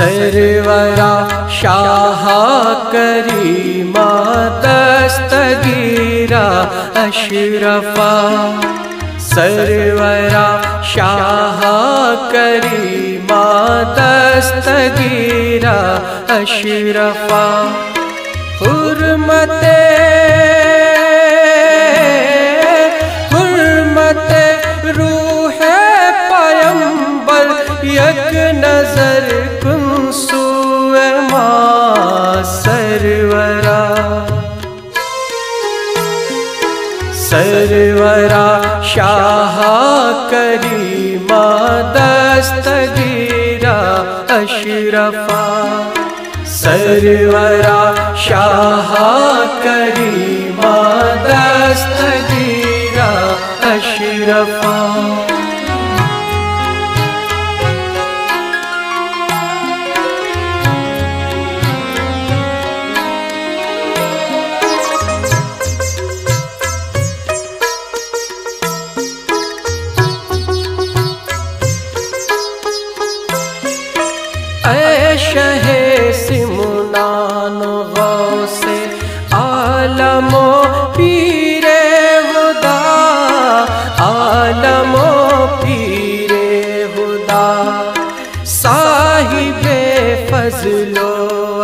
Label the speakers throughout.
Speaker 1: सरवरा शाह करीमा दस्तगीरा अशरफा। सरवरा शाह करीमा दस्तगीरा अशरफा। हुरमते हुरमते रूह पयंबर यक नज़र सरवरा। सरवरा शाह करीमा दस्तगीरा अशरफा। सरवरा शाह करीमा दस्तगीरा अशरफा। पीरे हुदा साहिबे फजलो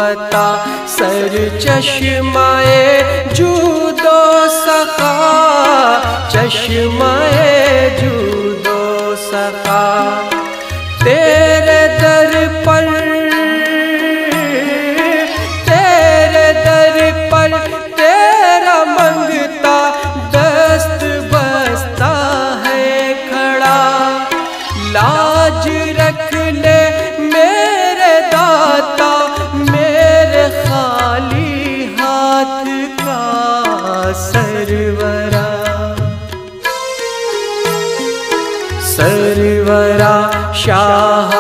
Speaker 1: अता सर चश्माए जूदो सखा चश्माए जूदो सखा। सरवरा शाह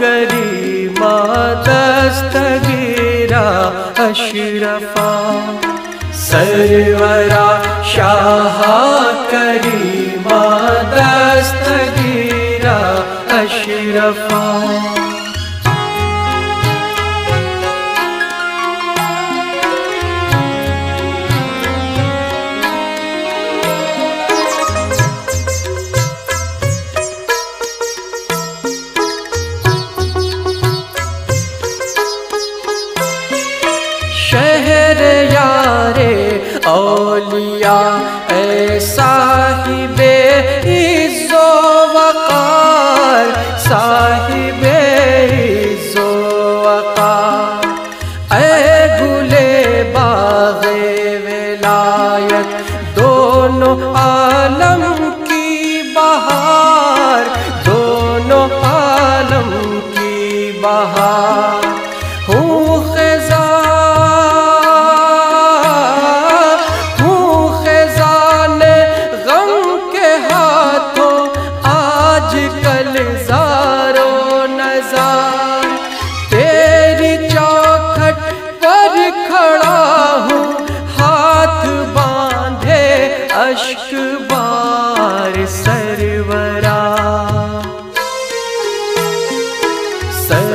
Speaker 1: करीमा दस्तगीरा अशरफा। सर्वरा शाह करीमा दस्तगीरा अशरफा। দিয়া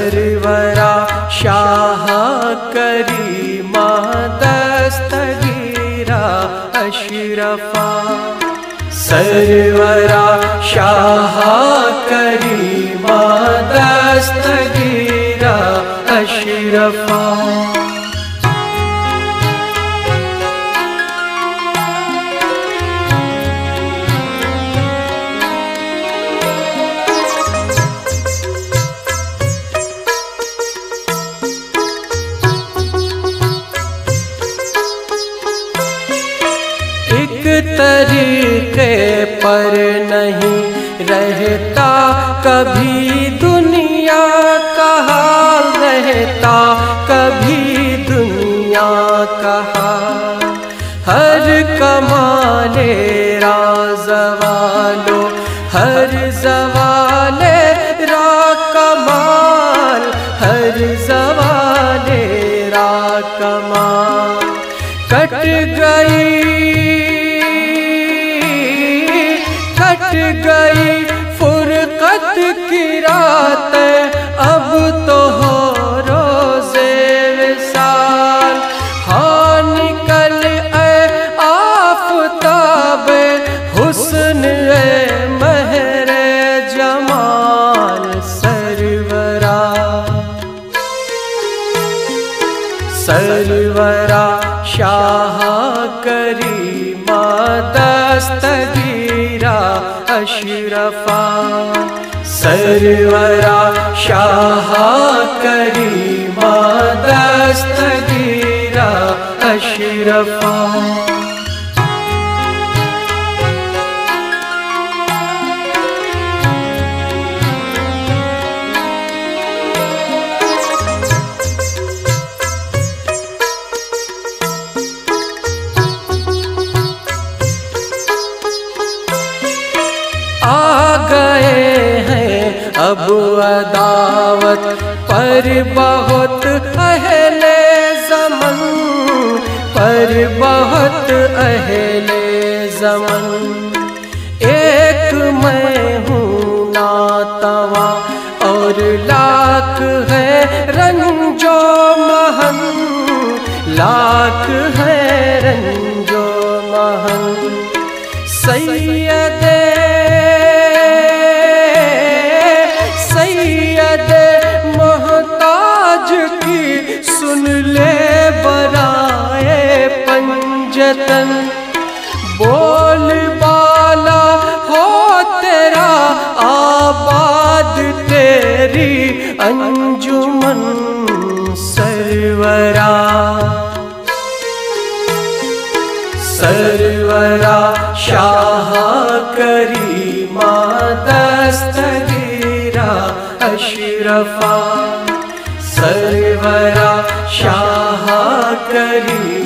Speaker 1: सरवरा शाह करीमा दस्तगीरा अशरफा। सरवरा शाह करीमा दस्तगीरा अशरफा। रहता, कभी दुनिया का हाल रहता, कभी दुनिया का हाल। हर कमाले राजवालो, हर जवाले रा कमाल हर जवाले रा कमाल कट गई कट गई। दस्तगीरा अशरफा। सर्वरा शाह करीमा दस्तगीरा अशरफा। अब अदावत पर बहुत अहले जमन, पर बहुत अहले जमन। एक मैं हूँ नातवा और लाख है रंजो महन, लाख है रंजो महन। सैयदे पंजतन बोल बाला हो तेरा आबाद, तेरी अंजुमन सरवरा। सरवरा शाह करी दस्तगीरा अशरफा। सर्वरा शाह करी